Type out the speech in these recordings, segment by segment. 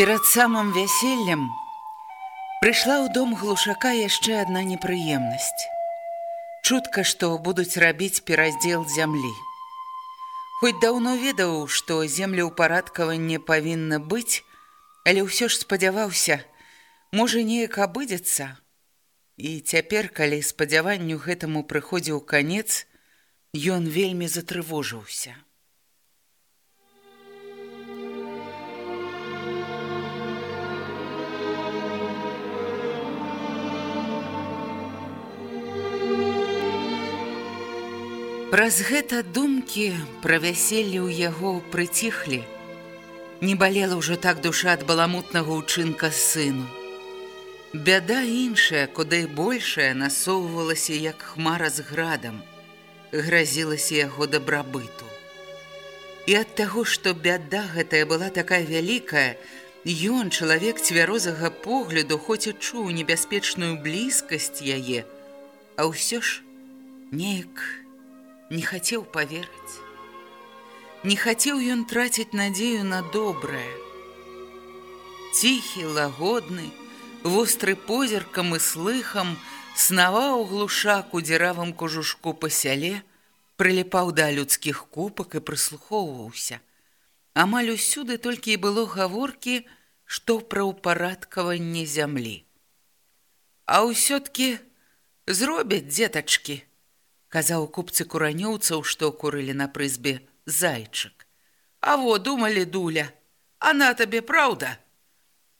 Перад самым вяселлем прыйшла ў дом глушака яшчэ адна непрыемнасць. Чутка, што будуць рабіць пераздзел зямлі. Хоць даўно ведаў, што землеўпарадкаванне павінна быць, але ўсё ж спадзяваўся, можа неяк абыдзецца. І цяпер, калі спадзяванню гэтаму прыходзіў канец, ён вельмі затрывожыўся. Праз гэта думкі пра вяселле ў яго прыціхлі. Не балела ўжо так душа ад баламутнага ўчынка сыну. Бяда іншая, куды большая насоўвалася як хмара з градам, гразілася яго дабрабыту. І ад таго, што бяда гэтая была такая вялікая, ён, чалавек цвярозага погляду, хоць і чуў небяспечную блізкасць яе, а ўсё ж неяк не хацеў поверыць. Не хацеў ён траціць надзею на добрае. Ціхі, лагодны, востры позіркам і слыхам снаваў глушак у дзіравым кожушку па сяле, прыліпаў да людскіх купак і прыслухоўваўся. Амаль усюды толькі і было гаворкі, што пра ўпарадкаванне зямлі. А ўсё-ткі зробяць дзетачкі, казаў купцы куранёўцаў, што курылі на прызбе зайчык. А во думалі дуля, а на табе праўда.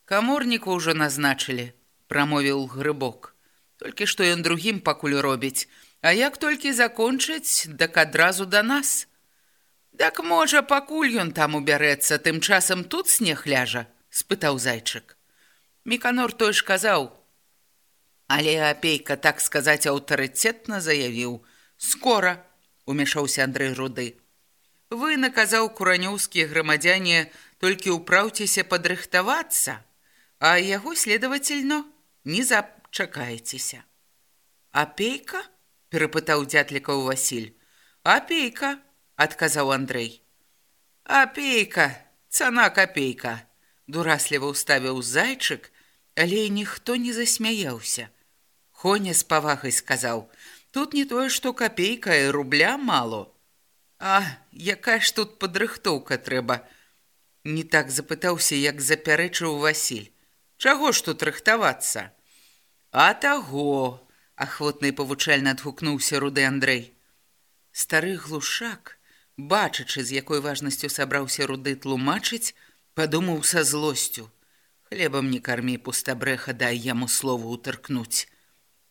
Каморніку ўжо назначылі, прамовіў грыбок. Толькі што ён другім пакуль робіць, А як толькі закончыць, дак адразу да нас. Дак можа, пакуль ён там убярэцца, тым часам тут снег ляжа, спытаў зайчык. Міканор той ж казаў. Але апейка, так сказаць, аўтарытетна заявіў, скора умяшаўся Андрэй руды. Вы наказаў куранёўскія грамадзяне толькі ўпраўцеся падрыхтавацца а яго следовательно не зачакаецеся апейка перапытаў дзятлікаў васіль апейка адказаў Андрэй апейка цана капейка дурасліва ўставіў зайчык але ніхто не засмяяўся хоня з павагай сказаў Тут не тое, што капейка і рубля мало. А якая ж тут падрыхтоўка трэба? Не так запытаўся, як запярэчыў Васіль. Чаго ж тут рыхтавацца? А таго, ахвотна і павучальна адгукнуўся руды Андрэй. Стары глушак, бачачы, з якой важнасцю сабраўся руды тлумачыць, падумаў са злосцю. Хлебам не кармі пустабрэха, дай яму слову утыркнуць.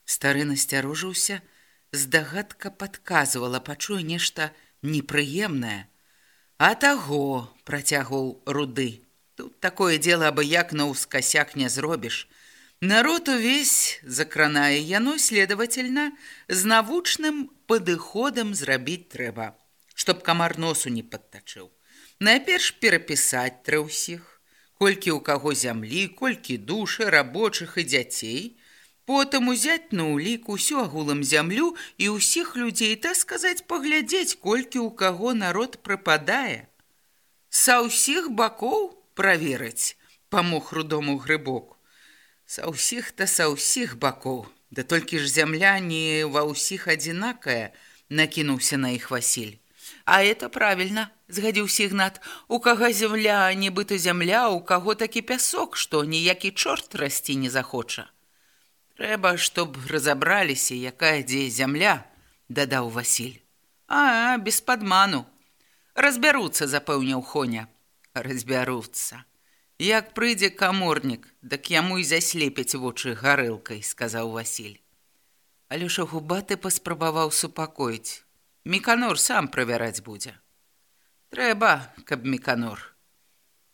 Стары насцярожыўся, здагадка падказвала, пачуе нешта непрыемнае. А таго працягваў руды. Тут такое дело абы як на ўскасяк не зробіш. Народ увесь закранае яно, следовательно, з навучным падыходам зрабіць трэба, чтоб камар носу не падтачыў. Найперш перапісаць трэ ўсіх, колькі ў каго зямлі, колькі душы, рабочых і дзяцей, Потым узяць на ўлік усю агулам зямлю і ўсіх людзей, так сказаць, паглядзець, колькі ў каго народ прыпадае. Са ўсіх бакоў праверыць, памог рудому грыбок. Са ўсіх та са ўсіх бакоў, да толькі ж зямля не ва ўсіх адзінакая, накінуўся на іх Васіль. А это правильно, згадзіўся Ігнат. У кага зямля, нібыта зямля, у каго такі пясок, што ніякі чорт расці не захоча. Трэба, чтоб разабраліся, якая дзе зямля, дадаў Васіль. А, без падману. Разбяруцца, запэўніў Хоня. Разбяруцца. Як прыйдзе каморнік, дак яму і заслепяць вочы гарэлкай, сказаў Васіль. Алёша губаты паспрабаваў супакоіць. Міканор сам правяраць будзе. Трэба, каб міканор.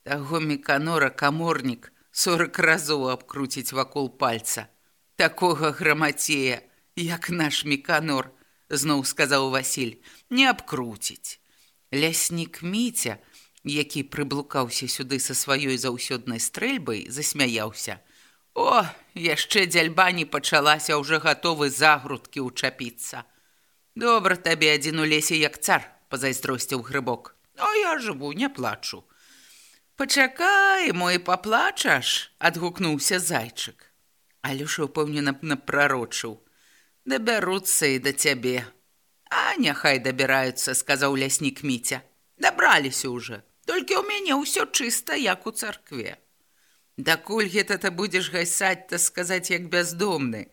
Таго міканора каморнік сорак разоў абкруціць вакол пальца. Такога грамацея, як наш міканор, зноў сказаў Васіль, не абкруціць. Ляснік Міця, які прыблукаўся сюды са сваёй заўсёднай стрэльбай, засмяяўся. О, яшчэ дзяльба не пачалася, ўжо гатовы загрудкі ўчапіцца. Добра табе адзін у лесе як цар, пазайздросціў грыбок. А я жыву, не плачу. Пачакай, мой паплачаш, адгукнуўся зайчык. Алюша ўпэўнена напрарочыў. Дабяруцца і да цябе. А няхай дабіраюцца, сказаў ляснік Міця. Дабраліся ўжо. Толькі ў мяне ўсё чыста, як у царкве. Дакуль гэта ты будзеш гасаць, та сказаць, як бяздомны.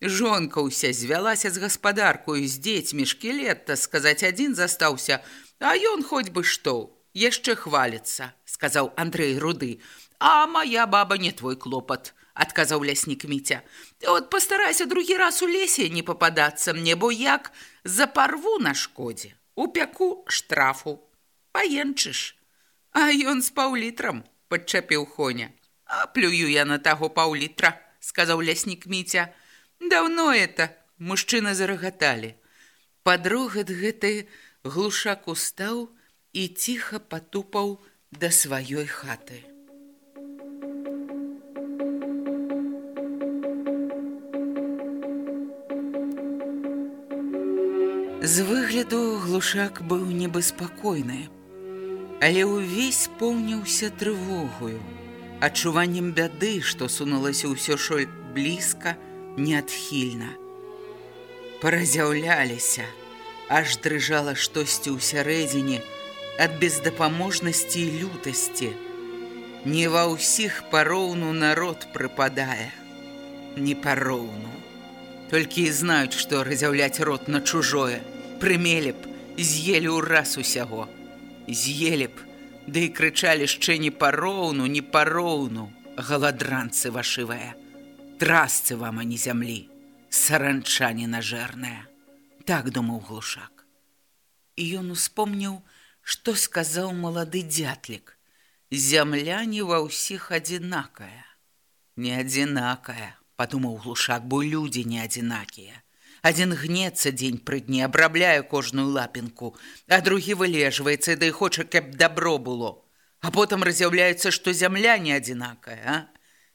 Жонка ўся звялася з гаспадаркою з дзецьмі шкілет, та сказаць, адзін застаўся, а ён хоць бы што, яшчэ хваліцца, сказаў Андрэй руды. А моя баба не твой клопат адказаў ляснік міця от пастарайся другі раз у лесе не пападацца мне бо як запарву на шкодзе у пяку штрафу. Паенчыш а ён з паўлітрам падчапіў хоня. А плюю я на таго паўлітра сказаў ляснік міця даўно это мужчыны зарагаталі падрогат гэты глушак устаў і ціха патупаў да сваёй хаты З выгляду глушак быў небаспакойны, але ўвесь поўніўся трывогою, адчуваннем бяды, што сунулася ўсё шоль блізка, неадхільна. Паразяўляліся, аж дрыжала штосьці ў сярэдзіне ад бездапаможнасці і лютасці. Не ва ўсіх пароўну народ прыпадае, не пароўну. Толькі і знаюць, што разяўляць рот на чужое – прымелі б, з'елі ў раз усяго. З'елі б, ды да і крычалі яшчэ не пароўну, не пароўну, галадранцы вашывая. Трасцы вам, а не зямлі, саранчані нажэрная. Так думаў глушак. І ён успомніў, што сказаў малады дзятлік. Зямля не ва ўсіх адзінакая. Не адзінакая, падумаў глушак, бо людзі не адзінакія. Адзін гнецца дзень пры дні, абрабляе кожную лапінку, а другі вылежваецца, ды хоча, каб дабро было. А потым раз'яўляецца, што зямля не адзінакая, а?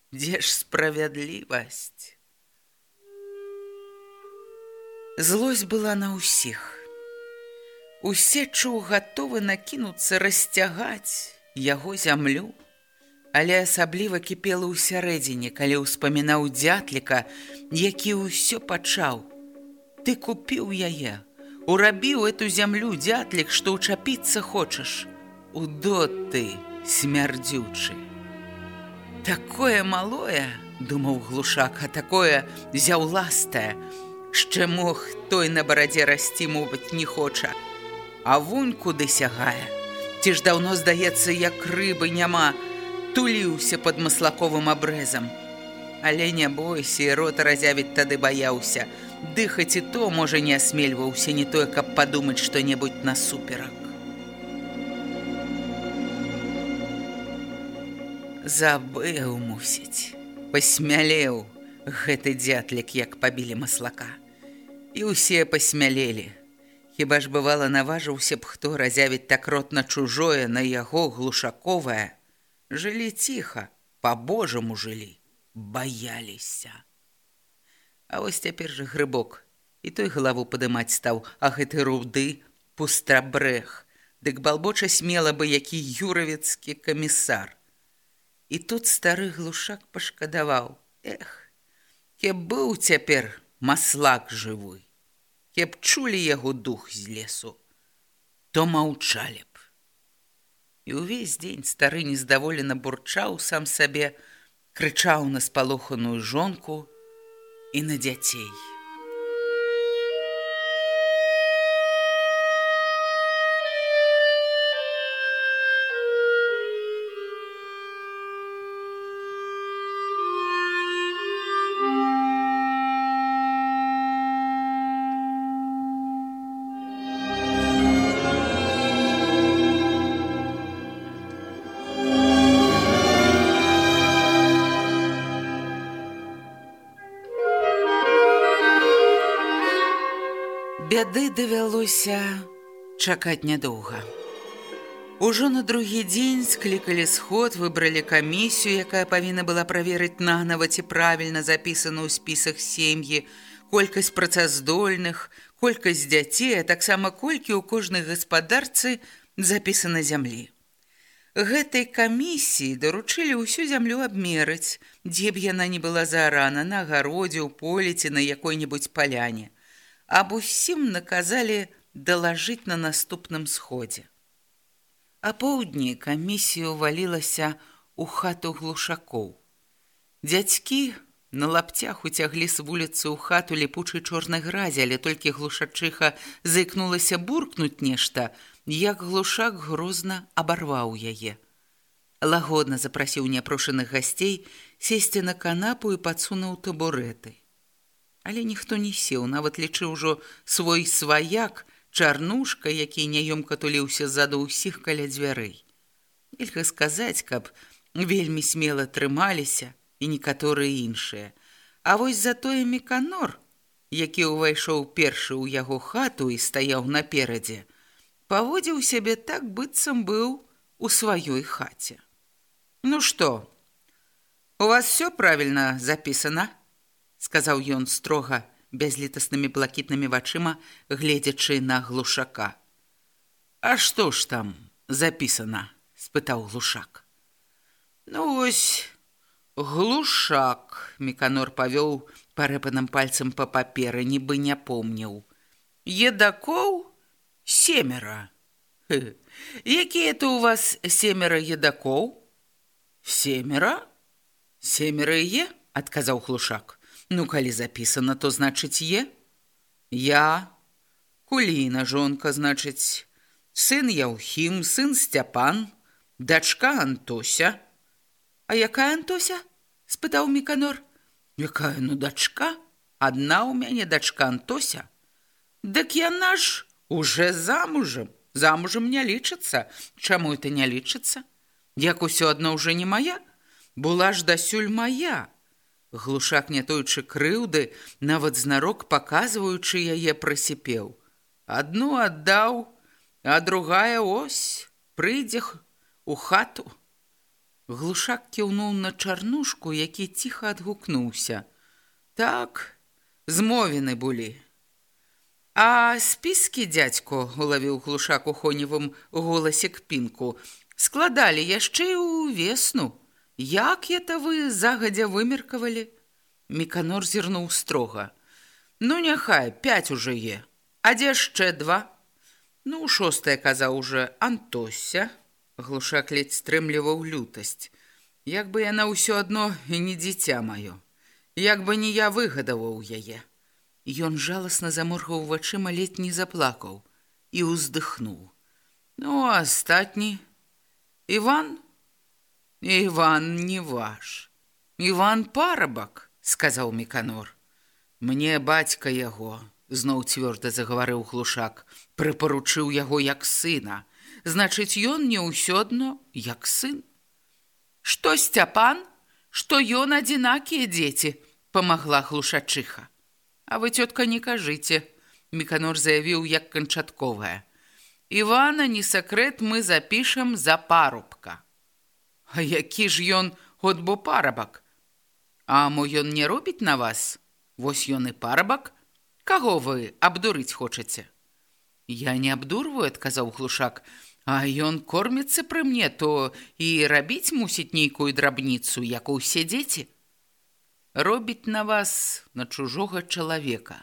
Дзе ж справядлівасць? Злосць была на ўсіх. Усе чуў гатовы накінуцца расцягаць яго зямлю, але асабліва кіпела ў сярэдзіне, калі ўспамінаў дзятліка, які ўсё пачаў, Ты купіў яе, урабіў эту зямлю дзятлік, што ўчапіцца хочаш. Удот ты, смярдзючы. Такое малое, думаў глушак, а такое зяўластае, Шчэ мог той на барадзе расці моваць не хоча. А вунь куды сягае. Ці ж даўно здаецца, як рыбы няма, туліўся пад маслаковым абрэзам. Але не бойся, і рот разявіць тады баяўся, дыхаць і то можа не асмельваўся не тое каб падумаць што-небудзь насуперак. Забыў мусіць пасмялеў гэты дзятлік як пабілі маслака. І ўсе пасмялелі хіба ж бывала наважыўся б хто разявіць так рот на чужое на яго глушаковае? Жылі ціха по-божаму жылі баяліся А вось цяпер жа грыбок. І той галаву падымаць стаў, а гэты руды пустрабрэх. Дык балбоча смела бы які юравецкі камісар. І тут стары глушак пашкадаваў: Эх, кеп быў цяпер маслак жывы, Кеп чулі яго дух з лесу, то маўчалі б. І ўвесь дзень стары нездаволена бурчаў сам сабе, крычаў на спалоханую жонку і на дзяцей. Бяды давялося чакаць нядоўга. Ужо на другі дзень склікалі сход, выбралі камісію, якая павінна была праверыць нанава ці правільна запісана ў спісах сем'і, колькасць працаздольных, колькасць дзяцей, а таксама колькі ў кожнай гаспадарцы запісана зямлі. Гэтай камісіі даручылі ўсю зямлю абмерыць, дзе б яна не была зарана на гародзе, у полі ці на якой-небудзь паляне аб усім наказалі далажыць на наступным сходзе. А поўдні камісія ўвалілася ў хату глушакоў. Дзядзькі на лапцях уцяглі з вуліцы ў хату ліпучай чорнай гразі, але толькі глушачыха заікнулася буркнуць нешта, як глушак грозна абарваў яе. Лагодна запрасіў няпрошаных гасцей сесці на канапу і падсунуў табуреты. Але ніхто не сеў, нават лічы ўжо свой сваяк, чарнушка, які няёмка туліўся ззаду ўсіх каля дзвярэй. Нельга сказаць, каб вельмі смела трымаліся і некаторыя іншыя. А вось затое меканор, які ўвайшоў першы ў яго хату і стаяў наперадзе, паводзіў сябе так быццам быў у сваёй хаце. Ну што, у вас все правільна запісана? Сказаў ён строга бязлітаснымі блакітнымі вачыма, гледзячы на глушака. А што ж там запісана? спытаў глушак. Ну вось глушак, меканор павёў парэпаным пальцам па паперы, нібы не помніў. Едакоў семера. Якія то у вас семера едакоў? Семера? Семера е, адказаў глушак. Ну, калі запісана, то значыць е. Я, Куліна, жонка, значыць, сын Яўхім, сын Сцяпан, дачка Антося. А якая Антося? спытаў Міканор. Якая ну дачка? Адна ў мяне дачка Антося. Дык яна ж уже замужам, замужам не лічыцца. Чаму это не лічыцца? Як усё адно ўжо не мая, была ж дасюль моя. Глушак не тойчы крыўды, нават знарок паказваючы яе прасіпеў. Адну аддаў, а другая ось прыйдзе у хату. Глушак кіўнуў на чарнушку, які ціха адгукнуўся. Так, змовены былі. А спіскі дзядзько, улавіў глушак у хоневым голасе к пінку, складалі яшчэ і ў весну. Як это вы загадзя вымеркавалі? Меканор зірнуў строга. Ну няхай пять уже е, а дзе яшчэ два. Ну шостая казаў уже Антося, глушак ледзь стрымліваў лютасць. Як бы яна ўсё адно і не дзіця маё, Як бы не я выгадаваў яе. Ён жаласна заморгаў вачыма ледь не заплакаў і ўздыхнуў. Ну астатні Іван, Іван не ваш. Іван парабак, сказаў Меканор. Мне бацька яго, зноў цвёрда загаварыў глушак, прыпаручыў яго як сына. Значыць, ён не ўсё адно, як сын. Што сцяпан, што ён адзінакія дзеці, памагла глушачыха. А вы цётка не кажыце, Меканор заявіў як канчатковая. Івана не сакрэт мы запішам за парубка. А які ж ён от бо парабак? А мо ён не робіць на вас? Вось ён і парабак. Каго вы абдурыць хочаце? Я не абдурваю, адказаў глушак, А ён корміцца пры мне, то і рабіць мусіць нейкую драбніцу, як усе дзеці. Робіць на вас на чужога чалавека.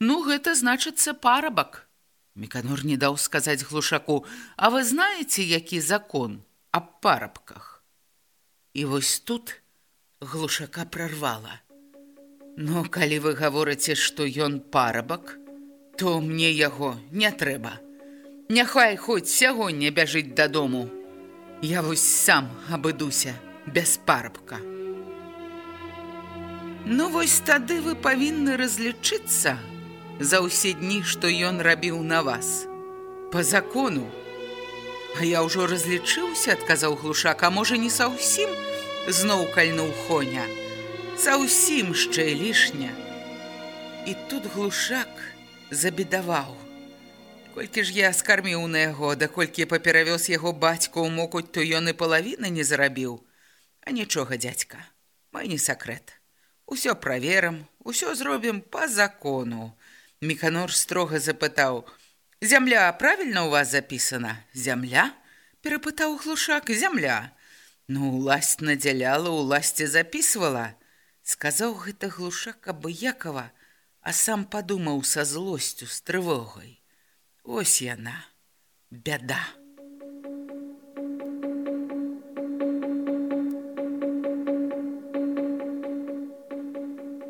Ну, гэта значыцца парабак. Меканор не даў сказаць глушаку, А вы знаеце, які закон аб парабках? І вось тут глушака прорвала. Ну, калі вы гаворыце, што ён парабак, то мне яго не трэба. Няхай хоць сягоння бяжыць дадому. Я вось сам абыдуся без парабка. Ну вось тады вы павінны разлічыцца за ўсе дні, што ён рабіў на вас. Па закону. А я ўжо разлічыўся, адказаў глушак, а можа не са ўсім зноў кальнуў хоня. Са ўсім яшчэ лішня. І тут глушак забедаваў. Колькі ж я скарміў на яго, да колькі паперавёз яго бацьку ў мокуць, то ён і палавіны не зарабіў. А нічога, дзядзька, мой не сакрэт. Усё праверым, усё зробім па закону. Міканор строга запытаў: « Зямля правільна ў вас запісана, зямля? перапытаў глушак зямля. Ну уласць надзяляла, уласці запісвала. Сказаў гэта глушак абыякова, а сам падумаў са злосцю з трывогай. Ось яна, бяда.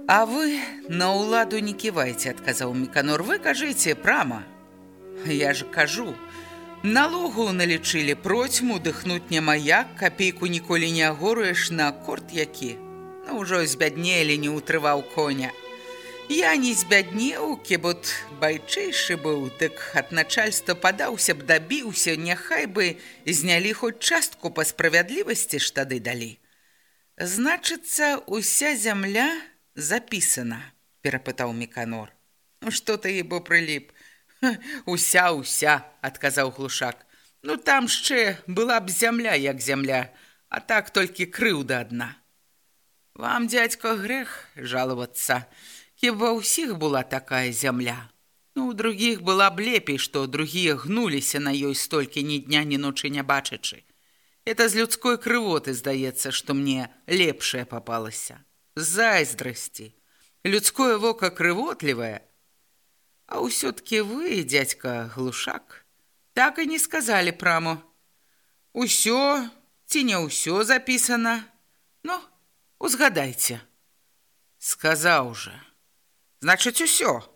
А вы на ўладу не ківайце, адказаў Меканор, вы кажыце прама. Я ж кажу, налогу налічылі процьму дыхнуць няма як, капейку ніколі не агоруеш на корт які. Ну ўжо збяднелі не ўтрываў коня. Я не збяднеў, кебот байчэйшы быў, дык ад начальства падаўся б дабіўся, няхай бы знялі хоць частку па справядлівасці ж тады далі. Значыцца, уся зямля запісана, перапытаў Меканор. Ну што ты ебо прыліп? Уся, уся, адказаў глушак. Ну там яшчэ была б зямля, як зямля, а так толькі крыўда адна. Вам, дядько, грех жаловаться. Хіба ўсіх была такая зямля. Ну, у другіх была б лепей, што другія гнуліся на ёй столькі ні дня, ні ночы не бачачы. Это з людской крывоты здаецца, што мне лепшае папалася. Зайздрасці. Людское вока крывотлівае. А ўсё-ткі вы, дядька глушак, так і не сказалі праму. Усё ці не ўсё запісана. Ну, узгадайце. Сказаў жа. Значыць, усё.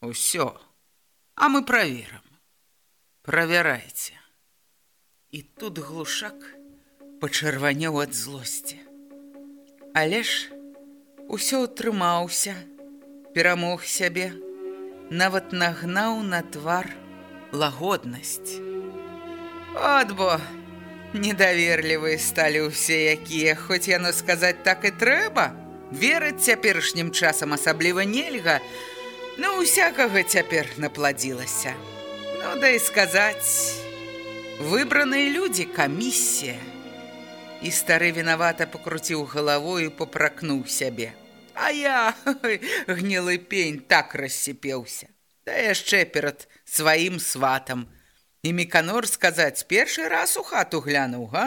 Усё. А мы праверым. Правярайце. І тут глушак пачырванеў ад злосці. Але ж усё ўтрымаўся, перамог сябе, нават нагнаў на твар лагоднасць. От бо недаверлівыя сталі ўсе якія, хоць яно сказаць так і трэба, верыць цяперашнім часам асабліва нельга, ну усякага цяпер напладзілася. Ну да і сказаць, выбраныя людзі камісія. І стары вінавата пакруціў галавою і попракнуў сябе. А я гнілы пень так рассіпеўся. Да яшчэ перад сваім сватам. І меканор сказаць першы раз у хату глянуў, га?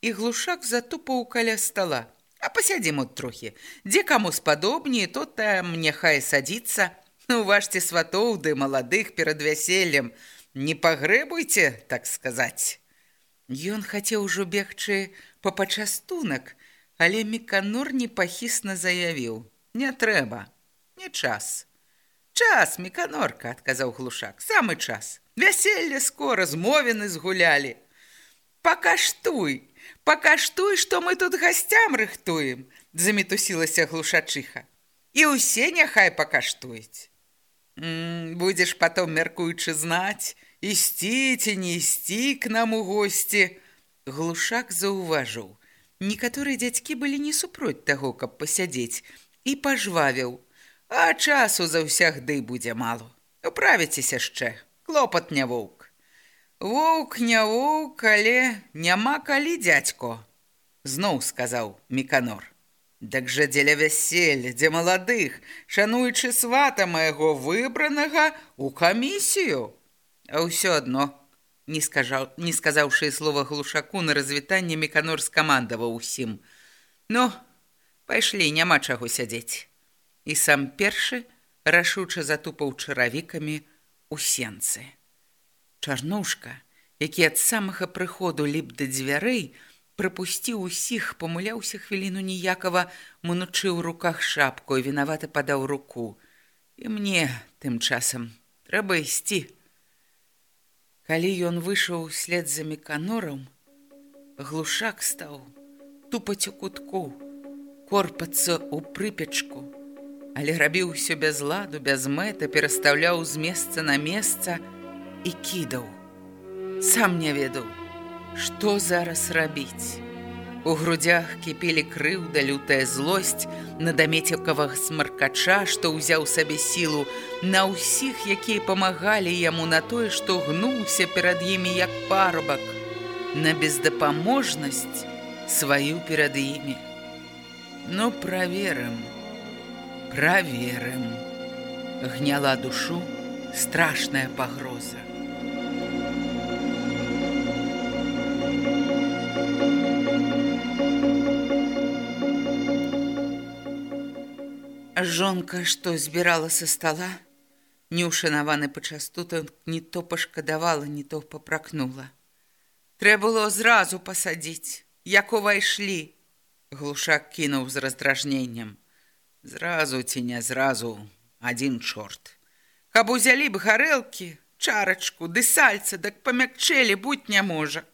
І глушак затупаў каля стала. А пасядзім от трохі. Дзе каму спадобней, то там няхай садзіцца. Ну, сватоў ды маладых перад вяселлем. Не пагрэбуйце, так сказаць. Ён хацеў ужо бегчы па пачастунак, але меканор непахісна заявіў: « Не трэба, не час. Час, меканорка, адказаў глушак, самы час. Вяселле скора змовены згулялі. Пакаштуй, пакаштуй, што мы тут гасцям рыхтуем, замітусілася глушачыха. І ўсе няхай пакаштуюць. Будзеш потом мяркуючы знаць, ісці ці не ісці к нам у госці. Глушак заўважыў. Некаторыя дзядзькі былі не супроць таго, каб пасядзець і пажвавіў. А часу заўсягды будзе мало. Управіцеся яшчэ, клопат не воўк. Воўк не воўк, але няма калі дзядзько, зноў сказаў Меканор. Дак жа дзеля вяселля, дзе маладых, шануючы свата майго выбранага у камісію. А ўсё адно, не, скажаў, не сказаўшы слова глушаку на развітанне Меканор скамандаваў усім. Ну, пайшлі, няма чаго сядзець. І сам першы рашуча затупаў чаравікамі у сенцы. Чарнушка, які ад самага прыходу ліп да дзвярэй, прапусціў усіх, памыляўся хвіліну ніякава, мнучы ў руках шапку і вінаваты падаў руку. І мне тым часам трэба ісці. Калі ён выйшаў след за меканорам, глушак стаў тупаць у кутку, корпацца ў прыпечку, але рабіў усё без ладу, без мэта, перастаўляў з месца на месца і кідаў. Сам не ведаў, Што зараз рабіць? У грудях кіпелі крыўда лютая злосць на дамецікавага смаркача, што ўзяў сабе сілу на ўсіх, якія памагалі яму на тое, што гнуўся перад імі як парубак, на бездапаможнасць сваю перад імі. Ну праверым, праверым, гняла душу страшная пагроза. Жонка, што збірала са стала, неўшанаваны пачастутак не то пашкадавала, не то папракнула. Трэ было зразу пасадзіць, як увайшлі, глушак кінуў з раздражненнем. Зразу ці не зразу адзін чорт. Каб узялі б гарэлкі, чарачку, ды сальца, дак памякчэлі будь не можа.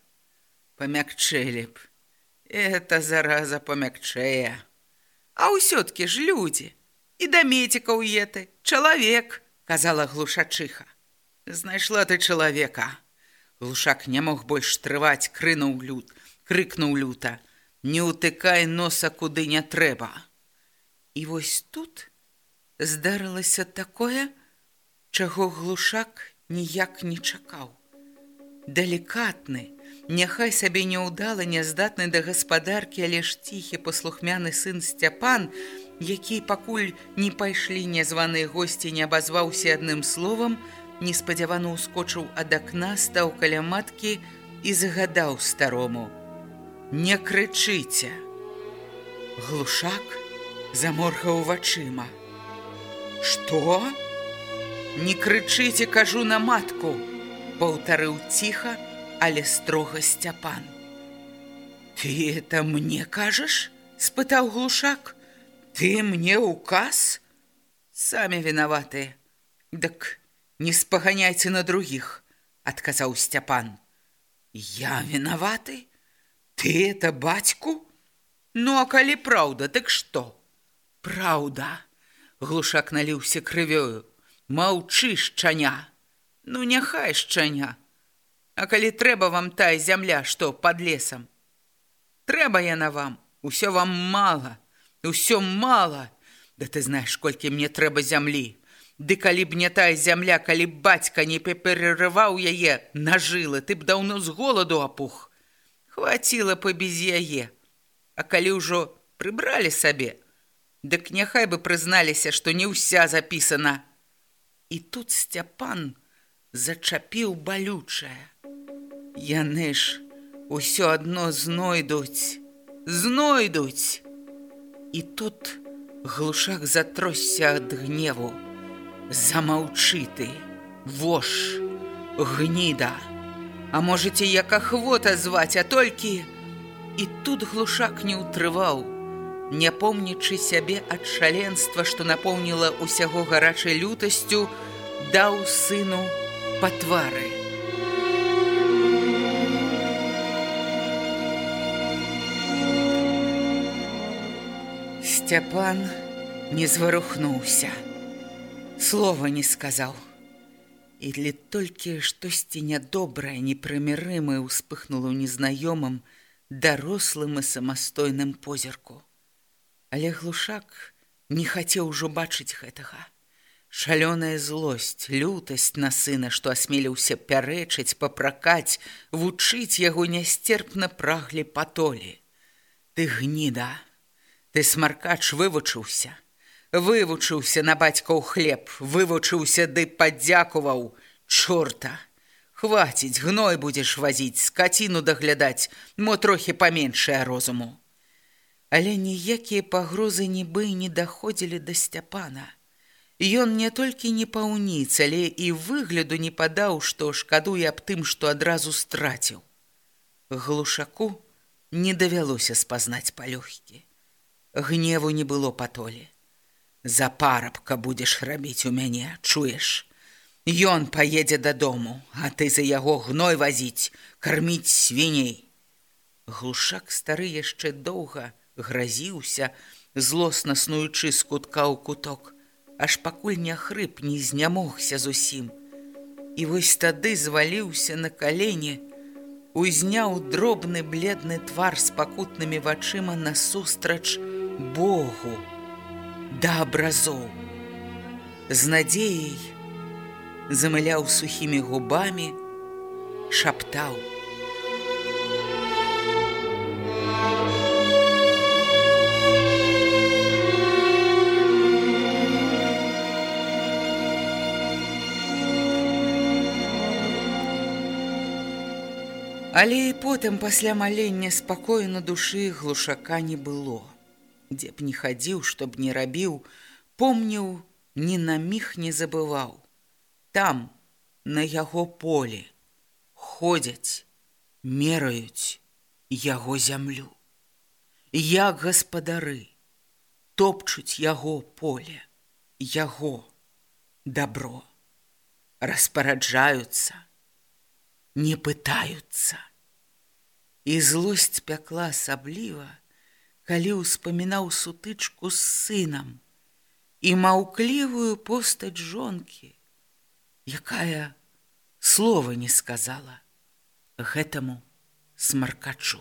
Памякчэлі б. Это зараза памякчэе. А ўсё-ткі ж людзі, і да мецікаў еты чалавек казала глушачыха знайшла ты чалавека. Глушак не мог больш трываць крынуў люд крыкнуў люта. Не ўтыкай носа куды не трэба. І вось тут здарылася такое чаго глушак ніяк не чакаў. Далікатны няхай сабе няўдала няздатны да гаспадаркі але ж ціхі паслухмяны сын сцяпан які пакуль не пайшлі нязваныя госці не абазваўся адным словам, неспадзявана ўскочыў ад акна, стаў каля маткі і загадаў старому: « Не крычыце! Глушак заморгаў вачыма. Што? Не крычыце, кажу на матку, паўтарыў ціха, але строга сцяпан. Ты это мне кажаш? спытаў глушак. Ты мне указ? Самі вінаватыя. Дык не спаганяйце на другіх, адказаў сцяпан. Я вінаваты? Ты это бацьку? Ну а калі праўда, дык што? Праўда. Глушак наліўся крывёю. Маўчы шчаня. Ну няхай шчаня. А калі трэба вам тая зямля, што пад лесам? Трэба яна вам, усё вам мала. Усё мала. Да ты знаеш, колькі мне трэба зямлі. Ды калі б не тая зямля, калі б бацька не перарываў яе на жылы, ты б даўно з голаду апух. Хваціла бы без яе. А калі ўжо прыбралі сабе, дык няхай бы прызналіся, што не ўся запісана. І тут сцяпан зачапіў балючае. Яны ж усё адно знойдуць, знойдуць. І тут глушак затросся ад гневу. Замаўчы ты, вош, гніда. А можете як ахвота зваць, а толькі і тут глушак не ўтрываў, не помнічы сябе ад шаленства, што напоўніла ўсяго гарачай лютасцю, даў сыну па твары. Сцяпан не зварухнуўся. Слова не сказаў. І для толькі штосьці нядобрае, непрымірымае ўспыхнула ў незнаёмым, дарослым і самастойным позірку. Але глушак не хацеў ужо бачыць гэтага. Шалёная злосць, лютасць на сына, што асмеліўся пярэчыць, папракаць, вучыць яго нястерпна праглі патолі. Ты гніда! Ты смаркач вывучыўся, вывучыўся на бацькаў хлеб, вывучыўся ды падзякуваў чорта. Хваціць, гной будзеш вазіць, скаціну даглядаць, мо трохі паменшае розуму. Але ніякія пагрозы нібы не даходзілі да сцяпана. Ён не толькі не паўніц, але і выгляду не падаў, што шкадуе аб тым, што адразу страціў. Глушаку не давялося спазнаць палёгкі. Гневу не было патолі. За парабка будзеш рабіць у мяне, чуеш. Ён паедзе дадому, а ты за яго гной вазіць, карміць свіней. Глушак стары яшчэ доўга гразіўся, злосна снуючы з кутка ў куток, аж пакуль не хрып не знямогся зусім. І вось тады зваліўся на калені, узняў дробны бледны твар з пакутнымі вачыма насустрач Богу да абразоў. З надзеяй, замыляў сухімі губамі, шаптаў: Але і потым пасля малення спакою на душы глушака не было. Дзе б не хадзіў, чтоб не рабіў, помніў, ні на міг не забываў там на яго поле ходзяць мераюць яго зямлю. Як гаспадары топчуць яго поле яго добро распараджаюцца не пытаюцца. І злосць пякла асабліва калі ўспамінаў сутычку з сынам і маўклівую постаць жонкі якая слова не сказала гэтаму смаркачу.